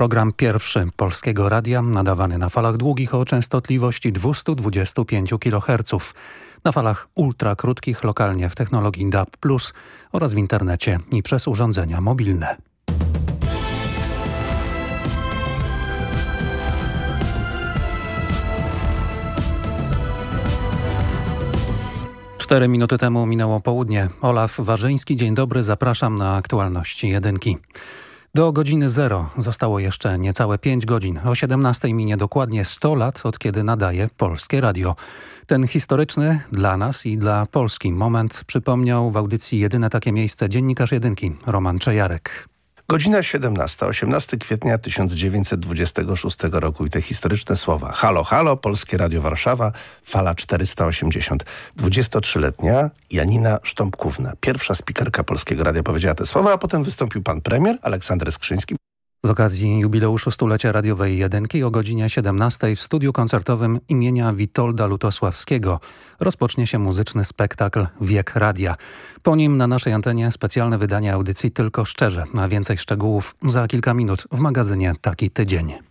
program pierwszy Polskiego Radia nadawany na falach długich o częstotliwości 225 kHz, na falach ultrakrótkich lokalnie w technologii DAB+, oraz w internecie i przez urządzenia mobilne. Cztery minuty temu minęło południe. Olaf Warzyński, dzień dobry, zapraszam na aktualności jedynki. Do godziny zero zostało jeszcze niecałe 5 godzin. O 17 minie dokładnie 100 lat, od kiedy nadaje Polskie Radio. Ten historyczny dla nas i dla Polski moment przypomniał w audycji Jedyne takie miejsce dziennikarz jedynki Roman Czejarek. Godzina 17, 18 kwietnia 1926 roku i te historyczne słowa. Halo, halo, Polskie Radio Warszawa, fala 480. 23-letnia Janina Sztąpkówna, pierwsza spikerka Polskiego Radia powiedziała te słowa, a potem wystąpił pan premier Aleksander Skrzyński. Z okazji jubileuszu stulecia radiowej jedynki o godzinie 17 w studiu koncertowym imienia Witolda Lutosławskiego rozpocznie się muzyczny spektakl Wiek Radia. Po nim na naszej antenie specjalne wydanie audycji Tylko Szczerze, a więcej szczegółów za kilka minut w magazynie Taki Tydzień.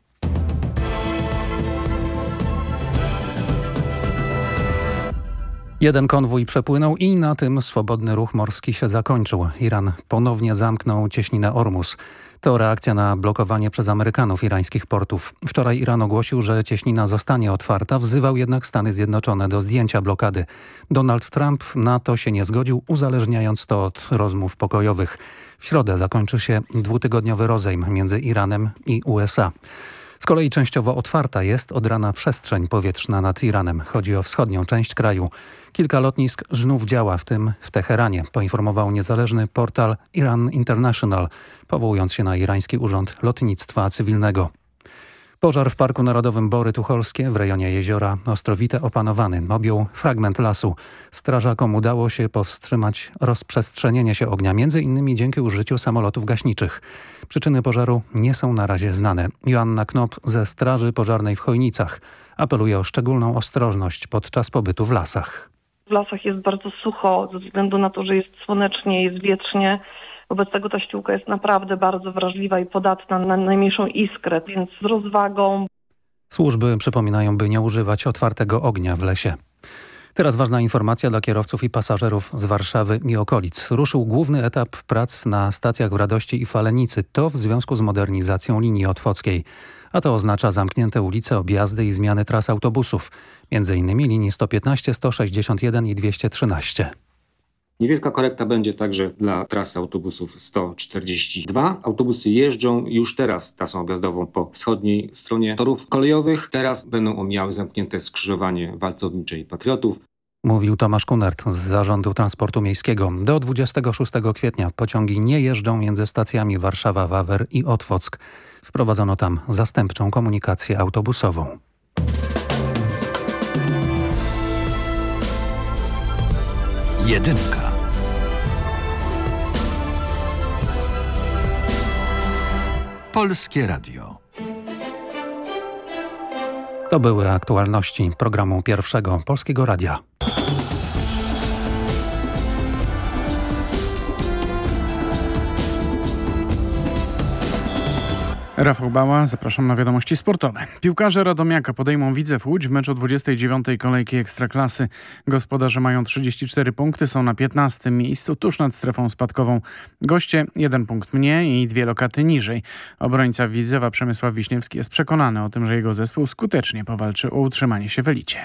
Jeden konwój przepłynął i na tym swobodny ruch morski się zakończył. Iran ponownie zamknął cieśninę Ormus. To reakcja na blokowanie przez Amerykanów irańskich portów. Wczoraj Iran ogłosił, że cieśnina zostanie otwarta, wzywał jednak Stany Zjednoczone do zdjęcia blokady. Donald Trump na to się nie zgodził, uzależniając to od rozmów pokojowych. W środę zakończy się dwutygodniowy rozejm między Iranem i USA. Z kolei częściowo otwarta jest od rana przestrzeń powietrzna nad Iranem. Chodzi o wschodnią część kraju. Kilka lotnisk znów działa, w tym w Teheranie, poinformował niezależny portal Iran International, powołując się na irański urząd lotnictwa cywilnego. Pożar w Parku Narodowym Bory Tucholskie w rejonie jeziora Ostrowite opanowany objął fragment lasu. Strażakom udało się powstrzymać rozprzestrzenienie się ognia, między innymi dzięki użyciu samolotów gaśniczych. Przyczyny pożaru nie są na razie znane. Joanna Knop ze Straży Pożarnej w Chojnicach apeluje o szczególną ostrożność podczas pobytu w lasach. W lasach jest bardzo sucho ze względu na to, że jest słonecznie, jest wietrznie. Wobec tego ta ściółka jest naprawdę bardzo wrażliwa i podatna na najmniejszą iskrę, więc z rozwagą. Służby przypominają, by nie używać otwartego ognia w lesie. Teraz ważna informacja dla kierowców i pasażerów z Warszawy i okolic. Ruszył główny etap prac na stacjach w Radości i Falenicy. To w związku z modernizacją linii otwockiej. A to oznacza zamknięte ulice, objazdy i zmiany tras autobusów. Między innymi linii 115, 161 i 213. Niewielka korekta będzie także dla trasy autobusów 142. Autobusy jeżdżą już teraz trasą objazdową po wschodniej stronie torów kolejowych. Teraz będą omijały zamknięte skrzyżowanie Walcowniczej Patriotów. Mówił Tomasz Kunert z Zarządu Transportu Miejskiego. Do 26 kwietnia pociągi nie jeżdżą między stacjami Warszawa-Wawer i Otwock. Wprowadzono tam zastępczą komunikację autobusową. Jedynka. Polskie Radio. To były aktualności programu pierwszego Polskiego Radia. Rafał Bała, zapraszam na wiadomości sportowe. Piłkarze Radomiaka podejmą Widzew Łódź w meczu 29. kolejki Ekstraklasy. Gospodarze mają 34 punkty, są na 15 miejscu, tuż nad strefą spadkową. Goście jeden punkt mniej i dwie lokaty niżej. Obrońca Widzewa Przemysław Wiśniewski jest przekonany o tym, że jego zespół skutecznie powalczy o utrzymanie się w elicie.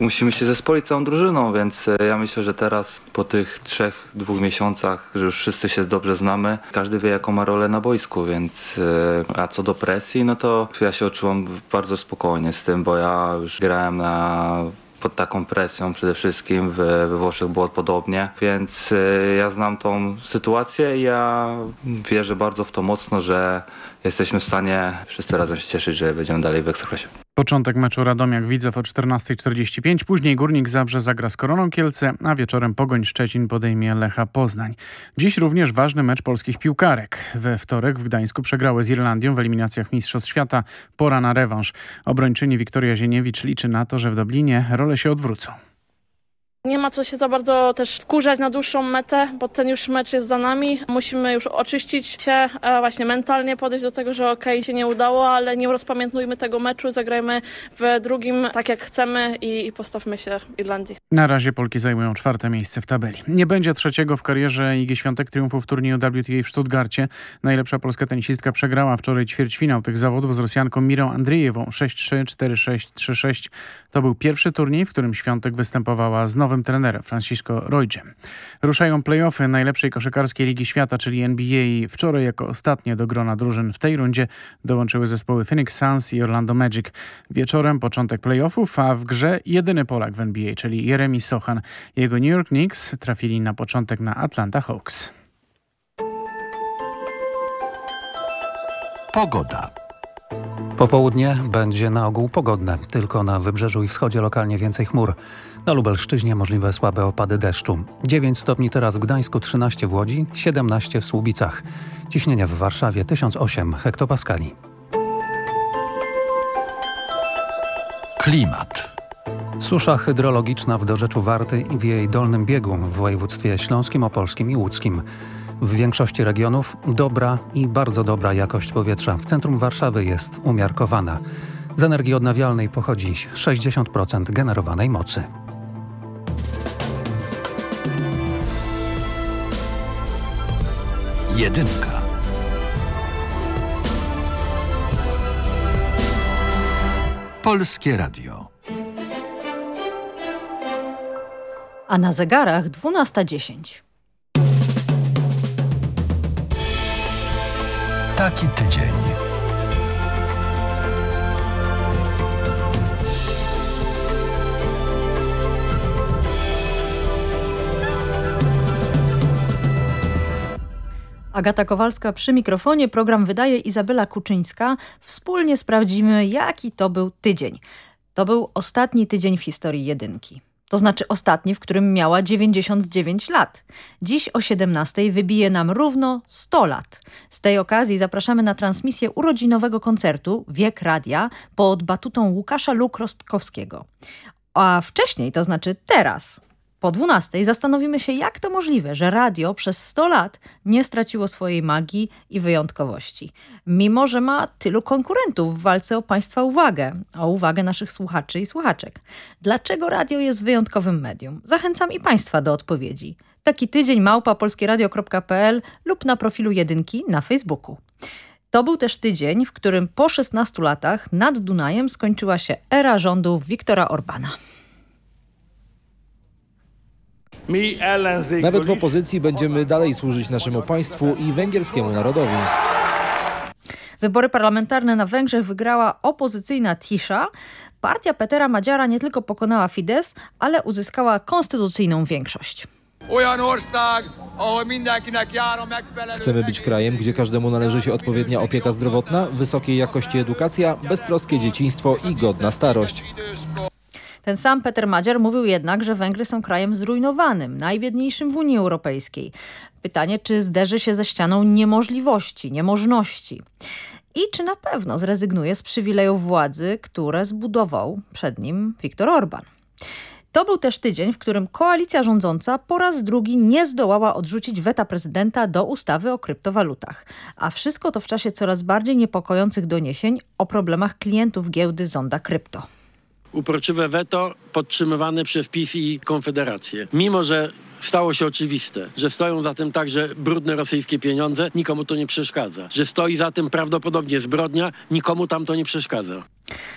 Musimy się zespolić całą drużyną, więc e, ja myślę, że teraz po tych trzech, dwóch miesiącach, że już wszyscy się dobrze znamy, każdy wie jaką ma rolę na boisku, więc e, a co do presji, no to ja się odczuwam bardzo spokojnie z tym, bo ja już grałem na pod taką presją przede wszystkim. We, we Włoszech było podobnie, więc e, ja znam tą sytuację i ja wierzę bardzo w to mocno, że jesteśmy w stanie wszyscy razem się cieszyć, że będziemy dalej w Ekstraklasie. Początek meczu Radomiak Widzew o 14.45, później Górnik Zabrze zagra z Koroną Kielce, a wieczorem Pogoń Szczecin podejmie Lecha Poznań. Dziś również ważny mecz polskich piłkarek. We wtorek w Gdańsku przegrały z Irlandią w eliminacjach Mistrzostw Świata. Pora na rewanż. Obrończyni Wiktoria Zieniewicz liczy na to, że w Dublinie role się odwrócą. Nie ma co się za bardzo też wkurzać na dłuższą metę, bo ten już mecz jest za nami. Musimy już oczyścić się, właśnie mentalnie podejść do tego, że okej, okay, się nie udało, ale nie rozpamiętujmy tego meczu, zagrajmy w drugim tak jak chcemy i, i postawmy się Irlandii. Na razie Polki zajmują czwarte miejsce w tabeli. Nie będzie trzeciego w karierze Igi Świątek triumfu w turnieju WTA w Stuttgarcie. Najlepsza polska tenisistka przegrała wczoraj ćwierćfinał tych zawodów z Rosjanką Mirą Andrzejewą 6-3, 4-6, 3-6. To był pierwszy turniej, w którym Świątek występowała z nowym trenerem Francisco Roydziem. Ruszają playoffy najlepszej koszykarskiej Ligi Świata, czyli NBA. Wczoraj jako ostatnie do grona drużyn w tej rundzie dołączyły zespoły Phoenix Suns i Orlando Magic. Wieczorem początek playoffów, a w grze jedyny Polak w NBA, czyli Jeremy Sochan. Jego New York Knicks trafili na początek na Atlanta Hawks. Pogoda. Popołudnie będzie na ogół pogodne, tylko na wybrzeżu i wschodzie lokalnie więcej chmur. Na Lubelszczyźnie możliwe słabe opady deszczu. 9 stopni teraz w Gdańsku, 13 w Łodzi, 17 w Słubicach. Ciśnienie w Warszawie 1008 hektopaskali. Klimat. Susza hydrologiczna w dorzeczu Warty i w jej dolnym biegu w województwie śląskim, opolskim i łódzkim. W większości regionów dobra i bardzo dobra jakość powietrza. W centrum Warszawy jest umiarkowana. Z energii odnawialnej pochodzi 60% generowanej mocy. Jedynka. Polskie Radio. A na zegarach 12.10. Taki tydzień. Agata Kowalska przy mikrofonie, program wydaje Izabela Kuczyńska. Wspólnie sprawdzimy, jaki to był tydzień. To był ostatni tydzień w historii jedynki. To znaczy ostatni, w którym miała 99 lat. Dziś o 17 wybije nam równo 100 lat. Z tej okazji zapraszamy na transmisję urodzinowego koncertu Wiek Radia pod batutą Łukasza Lukrostkowskiego. A wcześniej, to znaczy teraz, po 12 zastanowimy się, jak to możliwe, że radio przez 100 lat nie straciło swojej magii i wyjątkowości. Mimo, że ma tylu konkurentów w walce o Państwa uwagę, o uwagę naszych słuchaczy i słuchaczek. Dlaczego radio jest wyjątkowym medium? Zachęcam i Państwa do odpowiedzi. Taki tydzień małpa polskieradio.pl lub na profilu Jedynki na Facebooku. To był też tydzień, w którym po 16 latach nad Dunajem skończyła się era rządów Wiktora Orbana. Nawet w opozycji będziemy dalej służyć naszemu państwu i węgierskiemu narodowi. Wybory parlamentarne na Węgrzech wygrała opozycyjna Tisza. Partia Petera Madziara nie tylko pokonała Fidesz, ale uzyskała konstytucyjną większość. Chcemy być krajem, gdzie każdemu należy się odpowiednia opieka zdrowotna, wysokiej jakości edukacja, beztroskie dzieciństwo i godna starość. Ten sam Peter Madziar mówił jednak, że Węgry są krajem zrujnowanym, najbiedniejszym w Unii Europejskiej. Pytanie, czy zderzy się ze ścianą niemożliwości, niemożności. I czy na pewno zrezygnuje z przywilejów władzy, które zbudował przed nim Viktor Orban. To był też tydzień, w którym koalicja rządząca po raz drugi nie zdołała odrzucić weta prezydenta do ustawy o kryptowalutach. A wszystko to w czasie coraz bardziej niepokojących doniesień o problemach klientów giełdy Zonda Krypto uporczywe weto podtrzymywane przez PiS i Konfederację. Mimo, że stało się oczywiste, że stoją za tym także brudne rosyjskie pieniądze, nikomu to nie przeszkadza. Że stoi za tym prawdopodobnie zbrodnia, nikomu tam to nie przeszkadza.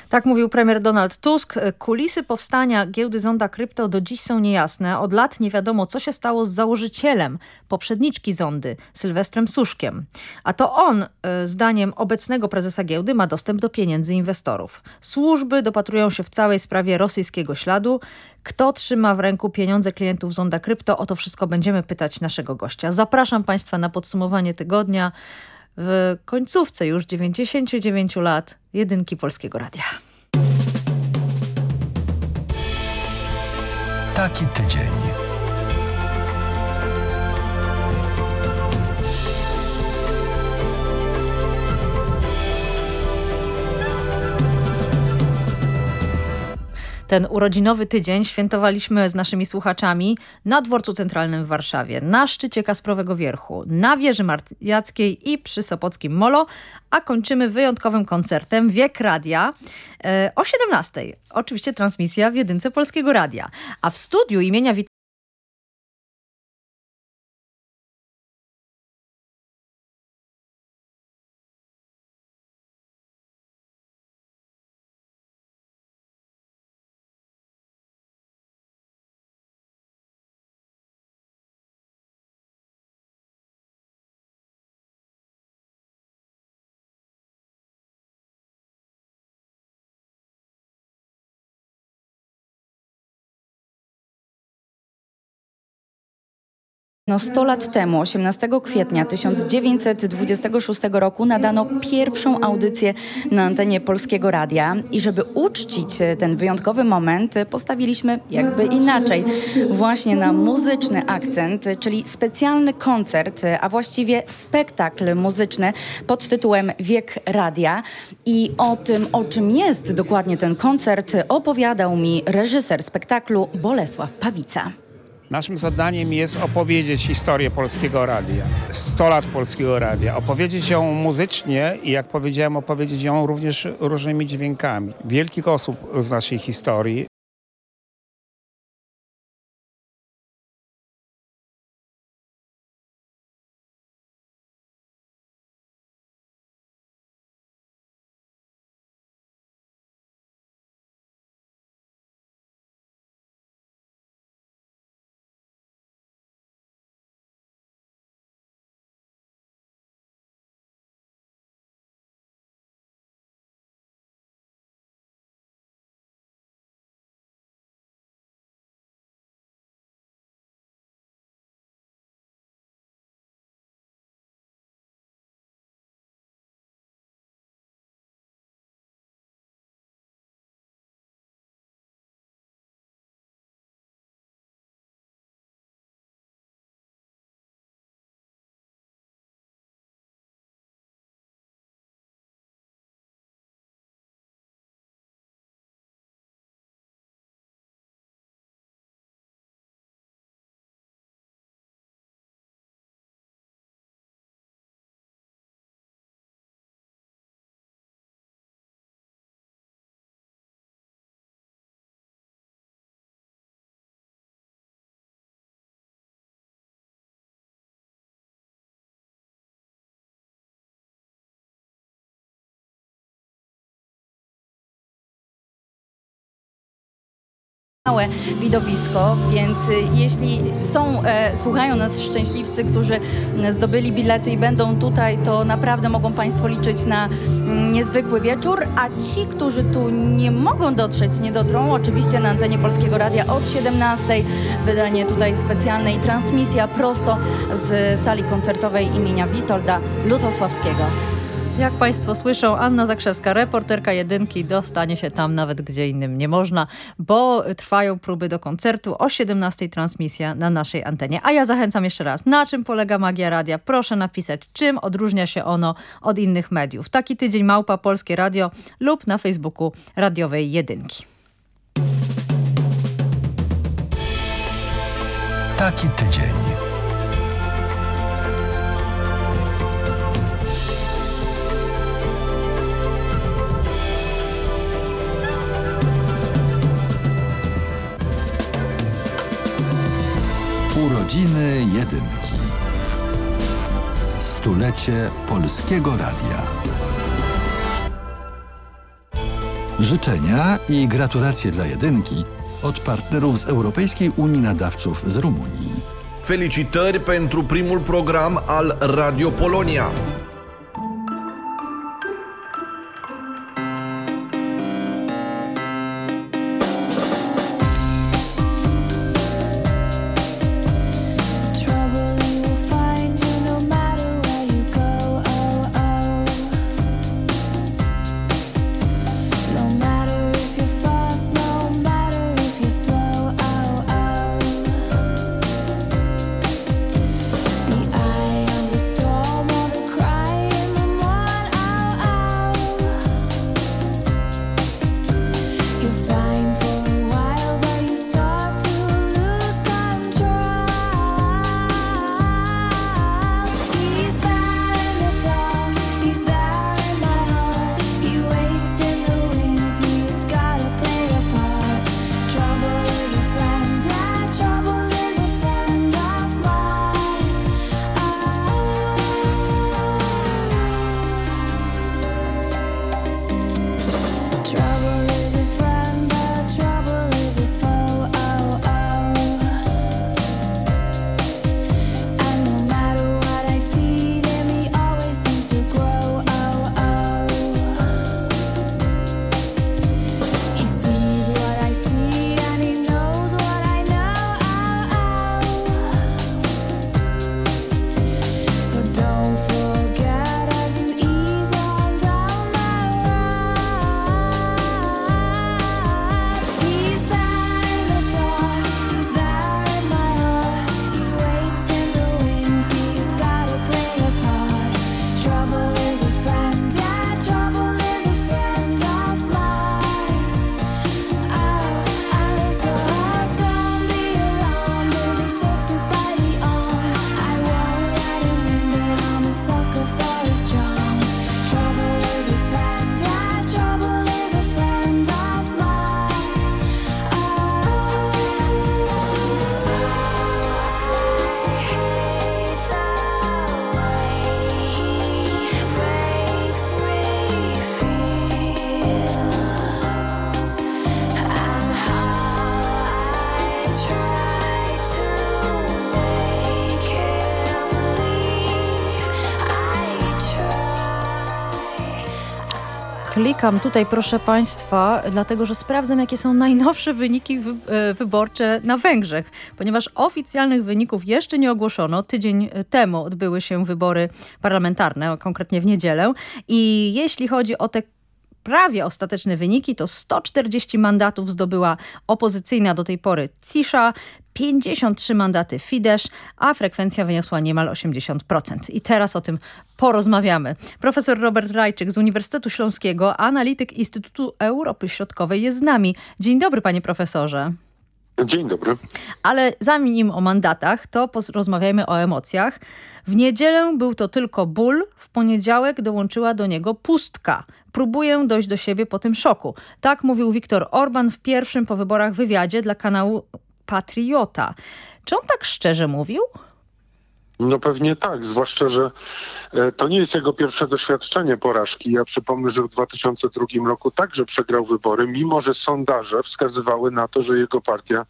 Tak mówił premier Donald Tusk. Kulisy powstania giełdy Zonda Krypto do dziś są niejasne. Od lat nie wiadomo, co się stało z założycielem poprzedniczki Zondy, Sylwestrem Suszkiem. A to on, e, zdaniem obecnego prezesa giełdy, ma dostęp do pieniędzy inwestorów. Służby dopatrują się w całej sprawie rosyjskiego śladu. Kto trzyma w ręku pieniądze klientów Zonda Krypto? O to wszystko będziemy pytać naszego gościa. Zapraszam Państwa na podsumowanie tygodnia w końcówce już 99 lat jedynki Polskiego Radia. Taki tydzień. Ten urodzinowy tydzień świętowaliśmy z naszymi słuchaczami na Dworcu Centralnym w Warszawie, na szczycie Kasprowego Wierchu, na Wieży Martiackiej i przy Sopockim Molo, a kończymy wyjątkowym koncertem Wiek Radia e, o 17. Oczywiście transmisja w jedynce Polskiego Radia. A w studiu imienia Wit No 100 lat temu, 18 kwietnia 1926 roku nadano pierwszą audycję na antenie Polskiego Radia i żeby uczcić e, ten wyjątkowy moment e, postawiliśmy jakby inaczej właśnie na muzyczny akcent, e, czyli specjalny koncert, a właściwie spektakl muzyczny pod tytułem Wiek Radia i o tym, o czym jest dokładnie ten koncert opowiadał mi reżyser spektaklu Bolesław Pawica. Naszym zadaniem jest opowiedzieć historię Polskiego Radia, 100 lat Polskiego Radia, opowiedzieć ją muzycznie i jak powiedziałem, opowiedzieć ją również różnymi dźwiękami. Wielkich osób z naszej historii Małe widowisko, więc y, jeśli są, e, słuchają nas szczęśliwcy, którzy zdobyli bilety i będą tutaj, to naprawdę mogą Państwo liczyć na mm, niezwykły wieczór, a ci, którzy tu nie mogą dotrzeć, nie dotrą, oczywiście na antenie Polskiego Radia od 17, wydanie tutaj specjalne i transmisja prosto z sali koncertowej imienia Witolda Lutosławskiego. Jak Państwo słyszą, Anna Zakrzewska, reporterka jedynki, dostanie się tam nawet gdzie innym nie można, bo trwają próby do koncertu. O 17 transmisja na naszej antenie. A ja zachęcam jeszcze raz, na czym polega magia radia? Proszę napisać, czym odróżnia się ono od innych mediów. Taki tydzień Małpa Polskie Radio lub na Facebooku radiowej jedynki. Taki tydzień. Urodziny Jedynki. Stulecie Polskiego Radia. Życzenia i gratulacje dla Jedynki od partnerów z Europejskiej Unii Nadawców z Rumunii. Felicitări pentru primul program al Radio Polonia. Klikam tutaj, proszę Państwa, dlatego że sprawdzam, jakie są najnowsze wyniki wy e, wyborcze na Węgrzech, ponieważ oficjalnych wyników jeszcze nie ogłoszono. Tydzień temu odbyły się wybory parlamentarne, konkretnie w niedzielę. I jeśli chodzi o te prawie ostateczne wyniki, to 140 mandatów zdobyła opozycyjna do tej pory Cisza, 53 mandaty Fidesz, a frekwencja wyniosła niemal 80%. I teraz o tym porozmawiamy. Profesor Robert Rajczyk z Uniwersytetu Śląskiego, analityk Instytutu Europy Środkowej jest z nami. Dzień dobry panie profesorze. Dzień dobry. Ale zanim o mandatach, to rozmawiajmy o emocjach. W niedzielę był to tylko ból, w poniedziałek dołączyła do niego pustka. Próbuję dojść do siebie po tym szoku. Tak mówił Viktor Orban w pierwszym po wyborach wywiadzie dla kanału Patriota. Czy on tak szczerze mówił? No pewnie tak, zwłaszcza, że e, to nie jest jego pierwsze doświadczenie porażki. Ja przypomnę, że w 2002 roku także przegrał wybory, mimo że sondaże wskazywały na to, że jego partia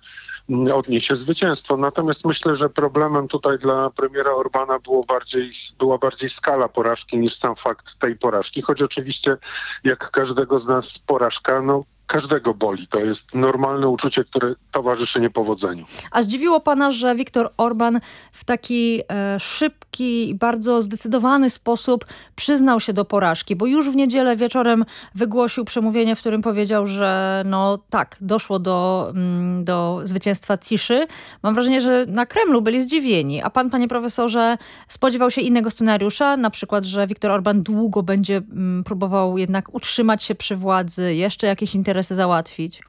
mm, odniesie zwycięstwo. Natomiast myślę, że problemem tutaj dla premiera Orbana było bardziej, była bardziej skala porażki niż sam fakt tej porażki. Choć oczywiście jak każdego z nas porażka, no każdego boli. To jest normalne uczucie, które towarzyszy niepowodzeniu. A zdziwiło pana, że Viktor Orban w taki e, szybki i bardzo zdecydowany sposób przyznał się do porażki, bo już w niedzielę wieczorem wygłosił przemówienie, w którym powiedział, że no tak, doszło do, mm, do zwycięstwa ciszy. Mam wrażenie, że na Kremlu byli zdziwieni. A pan, panie profesorze, spodziewał się innego scenariusza, na przykład, że Viktor Orban długo będzie mm, próbował jednak utrzymać się przy władzy, jeszcze jakieś interesy interesy załatwić?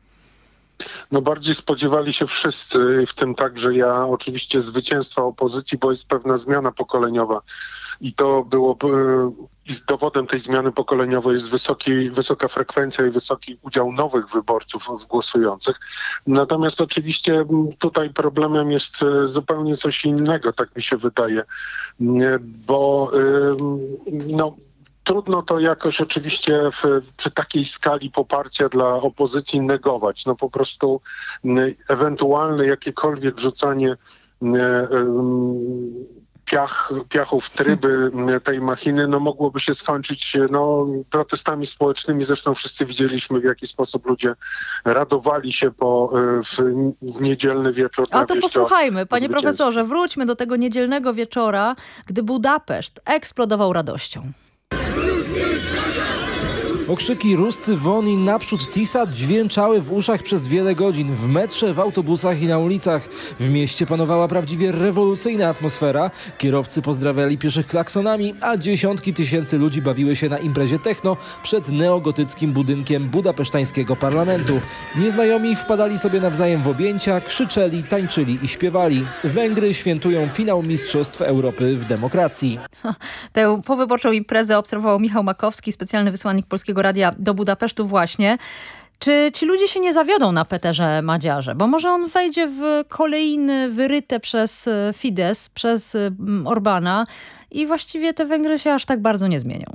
No bardziej spodziewali się wszyscy, w tym także ja, oczywiście zwycięstwa opozycji, bo jest pewna zmiana pokoleniowa. I to było i dowodem tej zmiany pokoleniowej jest wysoki, wysoka frekwencja i wysoki udział nowych wyborców głosujących. Natomiast oczywiście tutaj problemem jest e, zupełnie coś innego, tak mi się wydaje, bo no, trudno to jakoś oczywiście w, przy takiej skali poparcia dla opozycji negować. No po prostu ewentualne jakiekolwiek rzucanie piach, piachów tryby tej machiny no mogłoby się skończyć no, protestami społecznymi. Zresztą wszyscy widzieliśmy w jaki sposób ludzie radowali się po, e, w, w niedzielny wieczór. A to posłuchajmy, panie profesorze, wróćmy do tego niedzielnego wieczora, gdy Budapeszt eksplodował radością. Okrzyki Ruscy won i naprzód Tisa dźwięczały w uszach przez wiele godzin. W metrze, w autobusach i na ulicach. W mieście panowała prawdziwie rewolucyjna atmosfera. Kierowcy pozdrawiali pieszych klaksonami, a dziesiątki tysięcy ludzi bawiły się na imprezie techno przed neogotyckim budynkiem budapesztańskiego parlamentu. Nieznajomi wpadali sobie nawzajem w objęcia, krzyczeli, tańczyli i śpiewali. Węgry świętują finał Mistrzostw Europy w demokracji. Tę powyborczą imprezę obserwował Michał Makowski, specjalny wysłannik Polskiego Polskiego Radia do Budapesztu właśnie. Czy ci ludzie się nie zawiodą na Peterze Madziarze? Bo może on wejdzie w kolejny wyryte przez e, Fidesz, przez Orbana i właściwie te Węgry się aż tak bardzo nie zmienią.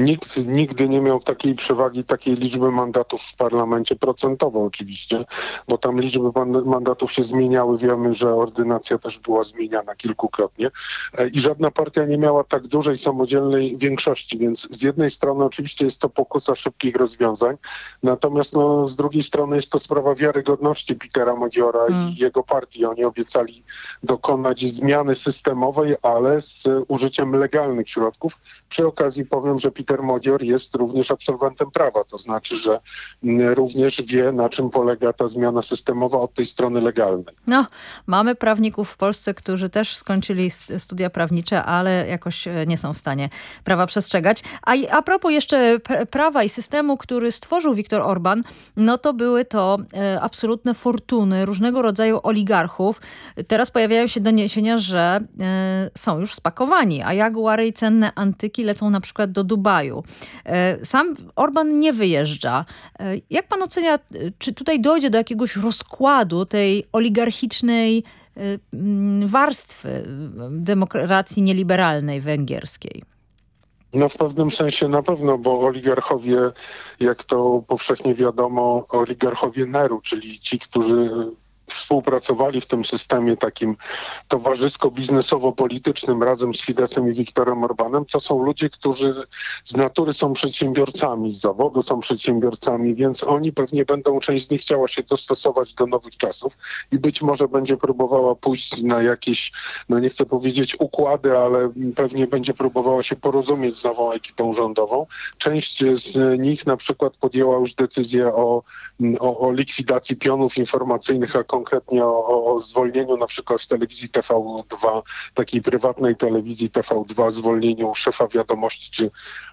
Nikt nigdy nie miał takiej przewagi, takiej liczby mandatów w parlamencie, procentowo oczywiście, bo tam liczby mandatów się zmieniały. Wiemy, że ordynacja też była zmieniana kilkukrotnie e, i żadna partia nie miała tak dużej samodzielnej większości, więc z jednej strony oczywiście jest to pokusa szybkich rozwiązań, natomiast no, z drugiej strony jest to sprawa wiarygodności Petera Modiora mm. i jego partii. Oni obiecali dokonać zmiany systemowej, ale z użyciem legalnych środków. Przy okazji powiem, że Peter Peter jest również absolwentem prawa, to znaczy, że mm, również wie, na czym polega ta zmiana systemowa od tej strony legalnej. No, mamy prawników w Polsce, którzy też skończyli studia prawnicze, ale jakoś e, nie są w stanie prawa przestrzegać. A, a propos jeszcze prawa i systemu, który stworzył Viktor Orban, no to były to e, absolutne fortuny różnego rodzaju oligarchów. Teraz pojawiają się doniesienia, że e, są już spakowani, a jaguary i cenne antyki lecą na przykład do Dubaju kraju. E, sam Orban nie wyjeżdża. E, jak pan ocenia, czy tutaj dojdzie do jakiegoś rozkładu tej oligarchicznej e, mm, warstwy demokracji nieliberalnej węgierskiej? No w pewnym sensie na pewno, bo oligarchowie, jak to powszechnie wiadomo, oligarchowie Neru, czyli ci, którzy współpracowali w tym systemie takim towarzysko-biznesowo-politycznym razem z Fidesem i Viktorem Orbanem, to są ludzie, którzy z natury są przedsiębiorcami, z zawodu są przedsiębiorcami, więc oni pewnie będą, część z nich chciała się dostosować do nowych czasów i być może będzie próbowała pójść na jakieś, no nie chcę powiedzieć układy, ale pewnie będzie próbowała się porozumieć z nową ekipą rządową. Część z nich na przykład podjęła już decyzję o, o, o likwidacji pionów informacyjnych, a konkretnie o, o zwolnieniu na przykład w telewizji TV2, takiej prywatnej telewizji TV2, zwolnieniu szefa wiadomości czy,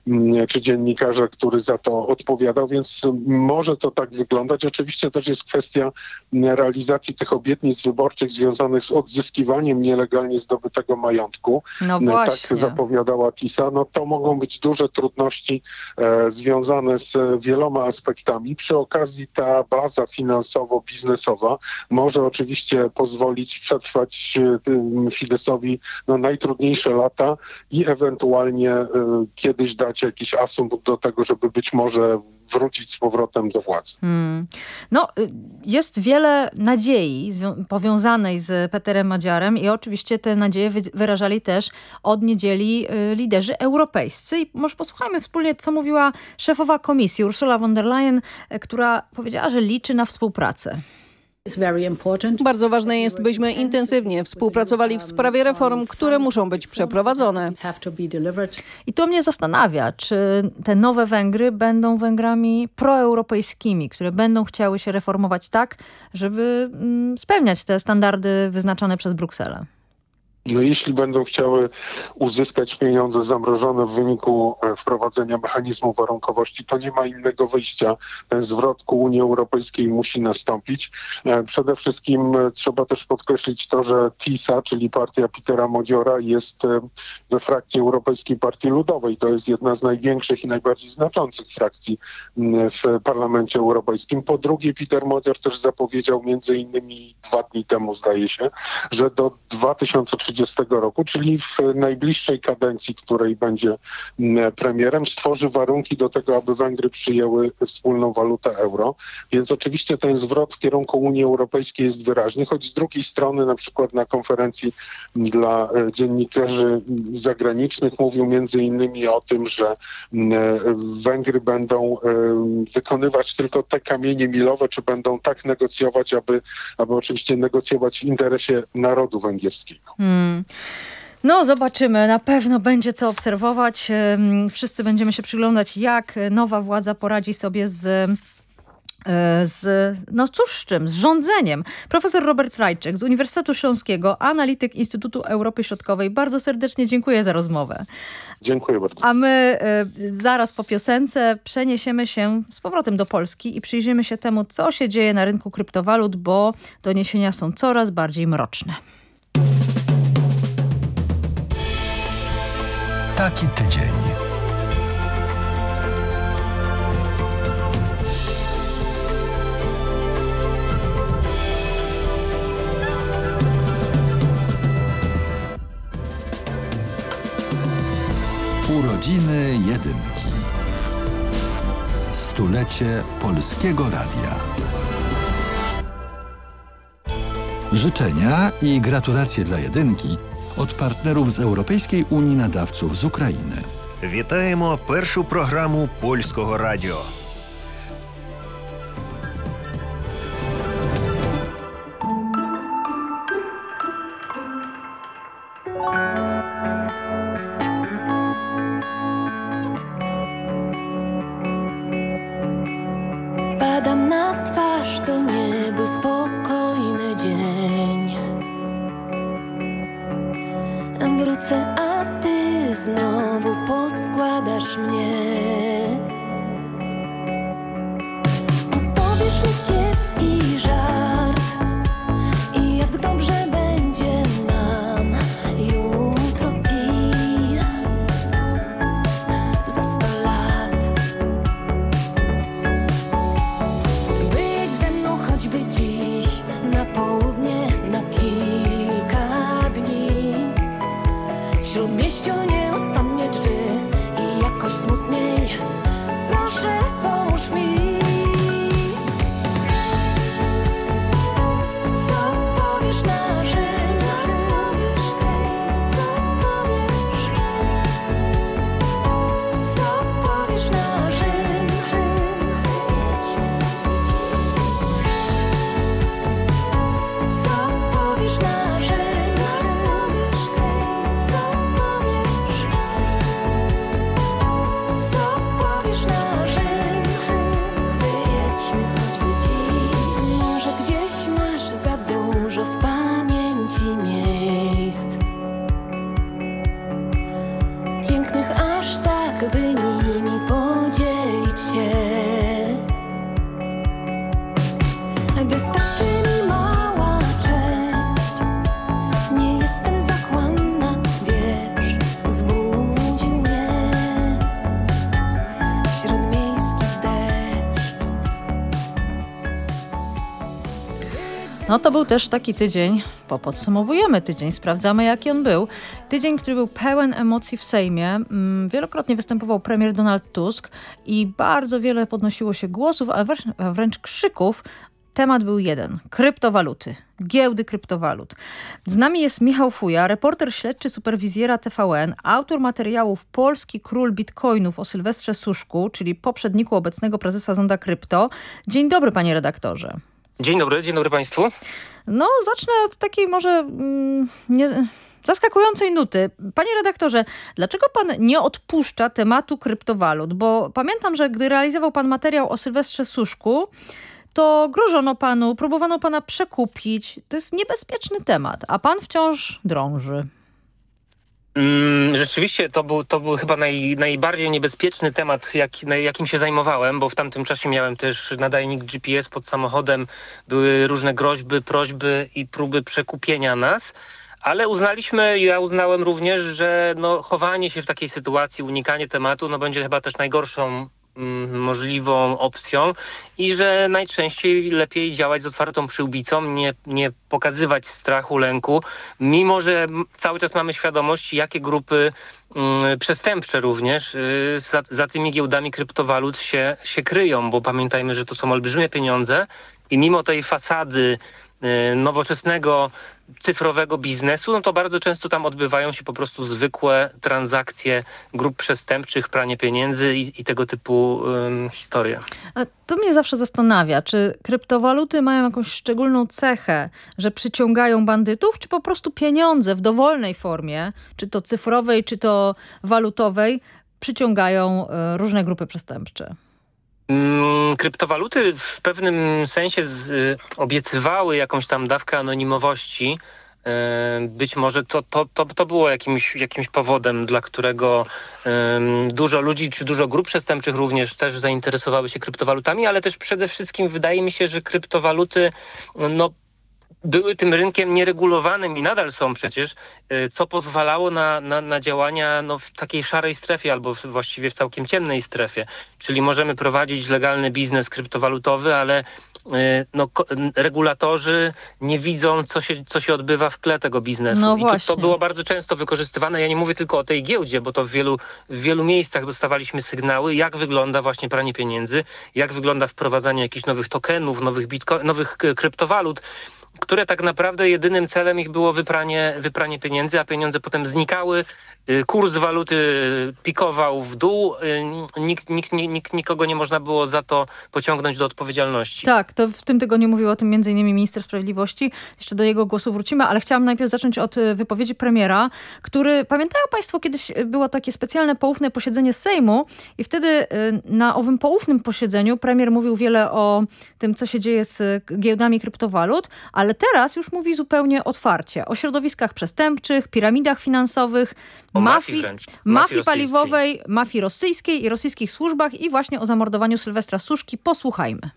mm, czy dziennikarza, który za to odpowiadał, więc może to tak wyglądać. Oczywiście też jest kwestia realizacji tych obietnic wyborczych związanych z odzyskiwaniem nielegalnie zdobytego majątku. No Tak właśnie. zapowiadała TISA. No to mogą być duże trudności e, związane z wieloma aspektami. Przy okazji ta baza finansowo-biznesowa może oczywiście pozwolić przetrwać e, tym Fidesowi no, najtrudniejsze lata i ewentualnie e, kiedyś dać jakiś asumpt do tego, żeby być może wrócić z powrotem do władzy. Hmm. No, y, jest wiele nadziei powiązanej z Peterem Madziarem i oczywiście te nadzieje wy- wyrażali też od niedzieli y, liderzy europejscy. I może posłuchajmy wspólnie, co mówiła szefowa komisji Ursula von der Leyen, y, która powiedziała, że liczy na współpracę. Bardzo ważne jest, byśmy intensywnie współpracowali w sprawie reform, które muszą być przeprowadzone. I to mnie zastanawia, czy te nowe Węgry będą Węgrami proeuropejskimi, które będą chciały się reformować tak, żeby mm, spełniać te standardy wyznaczone przez Brukselę. No, jeśli będą chciały uzyskać pieniądze zamrożone w wyniku e, wprowadzenia mechanizmu warunkowości, to nie ma innego wyjścia. Ten zwrot ku Unii Europejskiej musi nastąpić. E, Przede wszystkim e, trzeba też podkreślić to, że TISA, czyli partia Petera Modiora jest we frakcji Europejskiej Partii Ludowej. To jest jedna z największych i najbardziej znaczących frakcji w Parlamencie Europejskim. Po drugie, Peter Modior też zapowiedział między innymi dwa dni temu, zdaje się, że do 2030 roku, czyli w najbliższej kadencji, której będzie premierem, stworzy warunki do tego, aby Węgry przyjęły wspólną walutę euro. Więc oczywiście ten zwrot w kierunku Unii Europejskiej jest wyraźny, choć z drugiej strony na przykład na konferencji dla e, dziennikarzy zagranicznych mówił między innymi o tym, że e, Węgry będą e, wykonywać tylko te kamienie milowe, czy będą tak negocjować, aby, aby oczywiście negocjować w interesie narodu węgierskiego. Hmm. No, zobaczymy. Na pewno będzie co obserwować. Wszyscy będziemy się przyglądać, jak nowa władza poradzi sobie z e, z, no cóż z czym, z rządzeniem. Profesor Robert Rajczyk z Uniwersytetu Śląskiego, analityk Instytutu Europy Środkowej. Bardzo serdecznie dziękuję za rozmowę. Dziękuję bardzo. A my y, zaraz po piosence przeniesiemy się z powrotem do Polski i przyjrzymy się temu, co się dzieje na rynku kryptowalut, bo doniesienia są coraz bardziej mroczne. Taki tydzień. Urodziny Jedynki. Stulecie Polskiego Radia. Życzenia i gratulacje dla Jedynki od partnerów z Europejskiej Unii Nadawców z Ukrainy. Вітаємо першу програму польського радіо. Padam na twarz, to nie był spokojny dzień. Był też taki tydzień, bo podsumowujemy tydzień, sprawdzamy jaki on był. Tydzień, który był pełen emocji w Sejmie. Mm, Wielokrotnie występował premier Donald Tusk i bardzo wiele podnosiło się głosów, a wręcz, wręcz krzyków. Temat był jeden. Kryptowaluty. Giełdy kryptowalut. Z nami jest Michał Fuja, reporter śledczy superwizjera TVN, autor materiałów Polski Król Bitcoinów o Sylwestrze Suszku, czyli poprzedniku obecnego prezesa Zonda Krypto. Dzień dobry panie redaktorze. Dzień dobry, dzień dobry Państwu. No, zacznę od takiej może mm, nie, zaskakującej nuty. Panie redaktorze, dlaczego pan nie odpuszcza tematu kryptowalut? Bo pamiętam, że gdy realizował pan materiał o Sylwestrze Suszku, to grożono panu, próbowano pana przekupić. To jest niebezpieczny temat, a pan wciąż drąży. Mm, rzeczywiście to był, to był chyba naj, najbardziej niebezpieczny temat, jak, jakim się zajmowałem, bo w tamtym czasie miałem też nadajnik GPS pod samochodem, były różne groźby, prośby i próby przekupienia nas. Ale uznaliśmy, ja uznałem również, że no, chowanie się w takiej sytuacji, unikanie tematu no, będzie chyba też najgorszą możliwą opcją i że najczęściej lepiej działać z otwartą przyłbicą, nie, nie pokazywać strachu, lęku, mimo że cały czas mamy świadomość, jakie grupy mm, przestępcze również y, za, za tymi giełdami kryptowalut się, się kryją, bo pamiętajmy, że to są olbrzymie pieniądze i mimo tej fasady y, nowoczesnego cyfrowego biznesu, no to bardzo często tam odbywają się po prostu zwykłe transakcje grup przestępczych, pranie pieniędzy i, i tego typu ym, historie. A to mnie zawsze zastanawia, czy kryptowaluty mają jakąś szczególną cechę, że przyciągają bandytów, czy po prostu pieniądze w dowolnej formie, czy to cyfrowej, czy to walutowej, przyciągają e, różne grupy przestępcze? Mm, kryptowaluty w pewnym sensie z, y, obiecywały jakąś tam dawkę anonimowości. Y, Być może to, to, to, to było jakimś, jakimś powodem, dla którego ym, dużo ludzi, czy dużo grup przestępczych również też zainteresowały się kryptowalutami, ale też przede wszystkim wydaje mi się, że kryptowaluty no, były tym rynkiem nieregulowanym i nadal są przecież, y, co pozwalało na, na, na działania no, w takiej szarej strefie albo w, właściwie w całkiem ciemnej strefie. Czyli możemy prowadzić legalny biznes kryptowalutowy, ale y, no, regulatorzy nie widzą, co się, co się odbywa w tle tego biznesu. No I to, to było bardzo często wykorzystywane. Ja nie mówię tylko o tej giełdzie, bo to w wielu, w wielu miejscach dostawaliśmy sygnały, jak wygląda właśnie pranie pieniędzy, jak wygląda wprowadzanie jakichś nowych tokenów, nowych, bitco- nowych kryptowalut które tak naprawdę jedynym celem ich było wypranie, wypranie pieniędzy, a pieniądze potem znikały, y, kurs waluty pikował w dół, y, nikt, nikt, nikt, nikogo nie można było za to pociągnąć do odpowiedzialności. Tak, to w tym tygodniu mówił o tym m.in. minister sprawiedliwości. Jeszcze do jego głosu wrócimy, ale chciałam najpierw zacząć od y, wypowiedzi premiera, który, pamiętają państwo, kiedyś było takie specjalne poufne posiedzenie Sejmu i wtedy na owym poufnym posiedzeniu premier mówił wiele o tym, co się dzieje z giełdami kryptowalut, ale teraz już mówi zupełnie otwarcie o środowiskach przestępczych, piramidach finansowych, O mafii mafii. Mafii paliwowej, mafii rosyjskiej i rosyjskich służbach i właśnie o zamordowaniu Sylwestra Suszki. Posłuchajmy.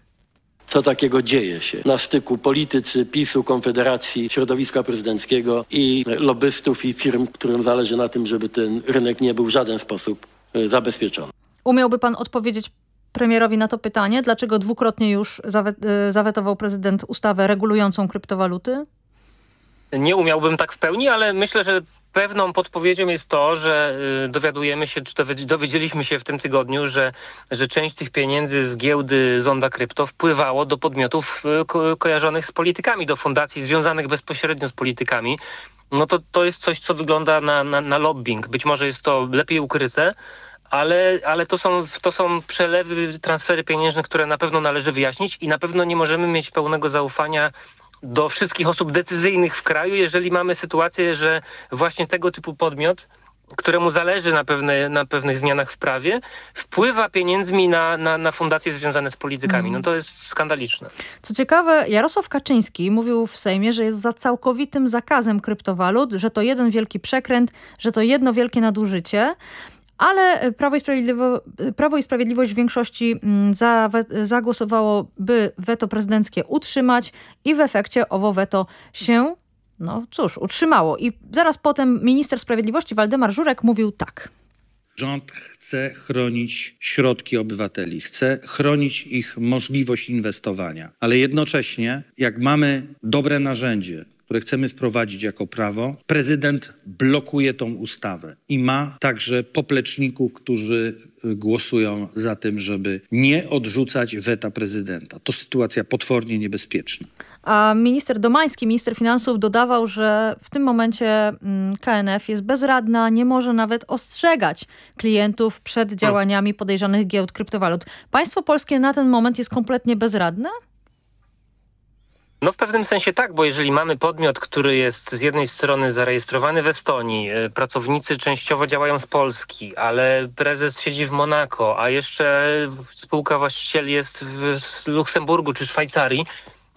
Co takiego dzieje się na styku politycy, PiSu, Konfederacji, środowiska prezydenckiego i lobbystów i firm, którym zależy na tym, żeby ten rynek nie był w żaden sposób e, zabezpieczony. Umiałby pan odpowiedzieć premierowi na to pytanie, dlaczego dwukrotnie już zawe- y, zawetował prezydent ustawę regulującą kryptowaluty? Nie umiałbym tak w pełni, ale myślę, że pewną podpowiedzią jest to, że y, dowiadujemy się, czy dowi- dowiedzieliśmy się w tym tygodniu, że, że część tych pieniędzy z giełdy Zonda Krypto wpływało do podmiotów y, ko kojarzonych z politykami, do fundacji związanych bezpośrednio z politykami. No to, to jest coś, co wygląda na, na, na lobbying. Być może jest to lepiej ukryte, ale, ale to, są, to są przelewy, transfery pieniężne, które na pewno należy wyjaśnić i na pewno nie możemy mieć pełnego zaufania do wszystkich osób decyzyjnych w kraju, jeżeli mamy sytuację, że właśnie tego typu podmiot, któremu zależy na, pewne, na pewnych zmianach w prawie, wpływa pieniędzmi na, na, na fundacje związane z politykami. No to jest skandaliczne. Co ciekawe, Jarosław Kaczyński mówił w Sejmie, że jest za całkowitym zakazem kryptowalut, że to jeden wielki przekręt, że to jedno wielkie nadużycie. Ale Prawo i, Sprawiedliwo, Prawo i Sprawiedliwość w większości mm, za, zagłosowało, by weto prezydenckie utrzymać i w efekcie owo weto się, no cóż, utrzymało. I zaraz potem minister sprawiedliwości Waldemar Żurek mówił tak. Rząd chce chronić środki obywateli, chce chronić ich możliwość inwestowania, ale jednocześnie, jak mamy dobre narzędzie, które chcemy wprowadzić jako prawo, prezydent blokuje tą ustawę i ma także popleczników, którzy głosują za tym, żeby nie odrzucać weta prezydenta. To sytuacja potwornie niebezpieczna. A minister Domański, minister finansów dodawał, że w tym momencie mm, KNF jest bezradna, nie może nawet ostrzegać klientów przed działaniami podejrzanych giełd kryptowalut. Państwo polskie na ten moment jest kompletnie bezradne? No w pewnym sensie tak, bo jeżeli mamy podmiot, który jest z jednej strony zarejestrowany w Estonii, y, pracownicy częściowo działają z Polski, ale prezes siedzi w Monako, a jeszcze spółka właściciel jest w Luksemburgu czy Szwajcarii,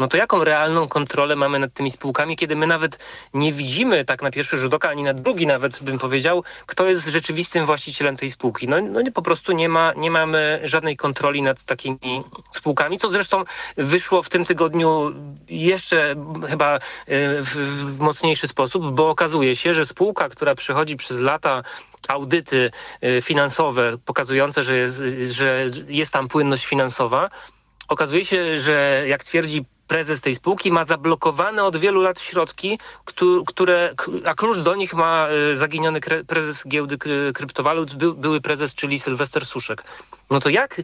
no to jaką realną kontrolę mamy nad tymi spółkami, kiedy my nawet nie widzimy tak na pierwszy rzut oka, ani na drugi nawet bym powiedział, kto jest rzeczywistym właścicielem tej spółki. No, no nie, po prostu nie, ma, nie mamy żadnej kontroli nad takimi spółkami, co zresztą wyszło w tym tygodniu jeszcze chyba e, w, mocniejszy sposób, bo okazuje się, że spółka, która przechodzi przez lata audyty e, finansowe pokazujące, że jest, że jest tam płynność finansowa, okazuje się, że jak twierdzi prezes tej spółki ma zablokowane od wielu lat środki, które, a klucz do nich ma e, zaginiony prezes giełdy kryptowalut, by, były prezes, czyli Sylwester Suszek. No to jak,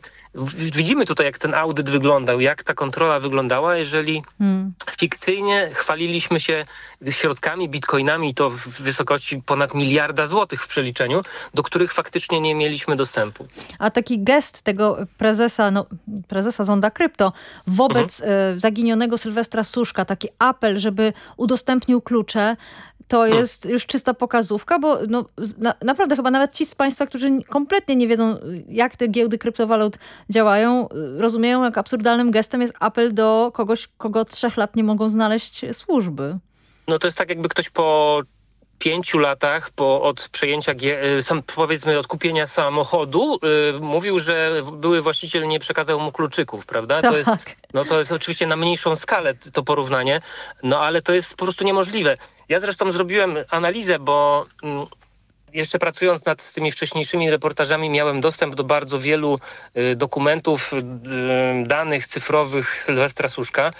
widzimy tutaj jak ten audyt wyglądał, jak ta kontrola wyglądała, jeżeli hmm. fikcyjnie chwaliliśmy się środkami, bitcoinami, to w wysokości ponad miliarda złotych w przeliczeniu, do których faktycznie nie mieliśmy dostępu. A taki gest tego prezesa, no, prezesa Zonda Krypto wobec mhm. zaginionego Sylwestra Suszka, taki apel, żeby udostępnił klucze, to hmm. jest już czysta pokazówka, bo no, na, naprawdę chyba nawet ci z Państwa, którzy kompletnie nie wiedzą, jak te giełdy kryptowalut działają, rozumieją, jak absurdalnym gestem jest apel do kogoś, kogo od trzech lat nie mogą znaleźć służby. No to jest tak, jakby ktoś po pięciu latach po, od przejęcia, y, powiedzmy od kupienia samochodu, yy, mówił, że były właściciel nie przekazał mu kluczyków, prawda? Tak. To jest, no to jest oczywiście na mniejszą skalę to porównanie, no ale to jest po prostu niemożliwe. Ja zresztą zrobiłem analizę, bo mm, jeszcze pracując nad tymi wcześniejszymi reportażami miałem dostęp do bardzo wielu y, dokumentów, y, danych cyfrowych Sylwestra Suszka